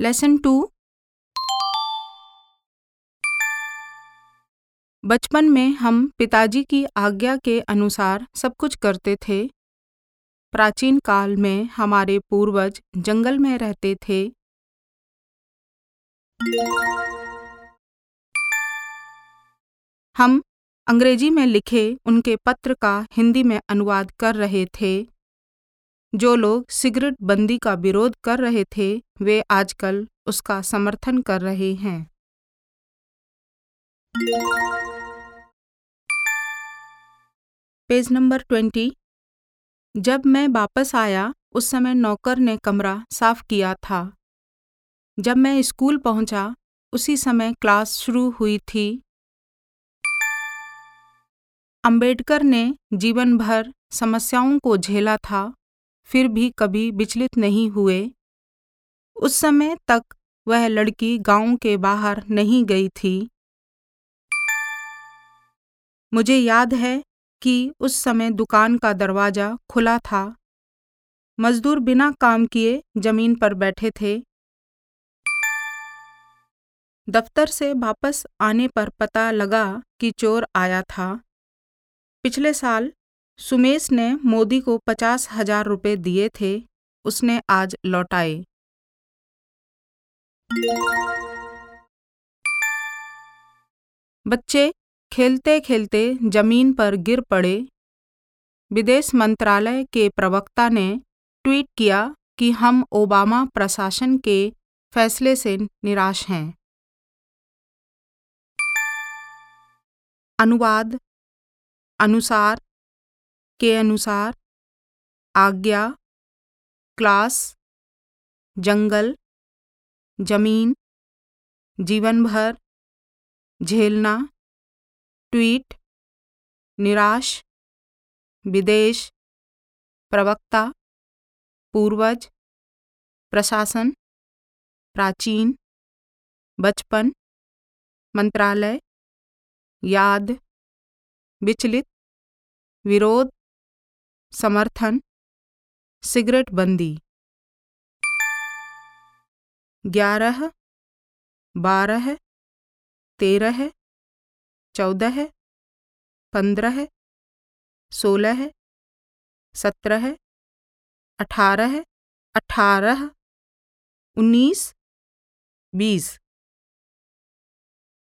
Lesson to बचपन में हम पिताजी की आज्ञा के अनुसार सब कुछ करते थे। प्राचीन काल में हमारे पूर्वज जंगल में रहते थे। हम अंग्रेज़ी में लिखे उनके पत्र का हिंदी में अनुवाद कर रहे थे। जो लोग सिगरेट बंदी का विरोध कर रहे थे, वे आजकल उसका समर्थन कर रहे हैं। Page number twenty. जब मैं वापस आया, उस समय नौकर ने कमरा साफ़ किया था। जब मैं स्कूल पहुँचा, उसी समय क्लास शुरू हुई थी। अंबेडकर ने जीवन भर समस्याओं को झेला था, फिर भी कभी विचलित नहीं हुए। उस समय तक वह लड़की गाँव के बाहर नहीं गई थी। मुझे याद है कि उस समय दुकान का दरवाज़ा खुला था। मजदूर बिना काम किए ज़मीन पर बैठे थे। दफ्तर से वापस आने पर पता लगा कि चोर आया था। पिछले साल सुमेश ने मोदी को पचास हज़ार रुपये दिए थे, उसने आज लौटाए। बच्चे खेलते खेलते ज़मीन पर गिर पड़े। विदेश मंत्रालय के प्रवक्ता ने ट्वीट किया कि हम ओबामा प्रशासन के फैसले से निराश हैं। अनुवाद अनुसार, के अनुसार, आज्ञा, क्लास, जंगल, ज़मीन जीवन भर झेलना, ट्वीट, निराश, विदेश, प्रवक्ता, पूर्वज, प्रशासन, प्राचीन, बचपन, मंत्रालय, याद विचलित, विरोध, समर्थन, सिगरेट बंदी। ग्यारह, बारह, तेरह, चौदह, पंद्रह, सोलह, सत्रह, अठारह अठारह, उन्नीस, बीस।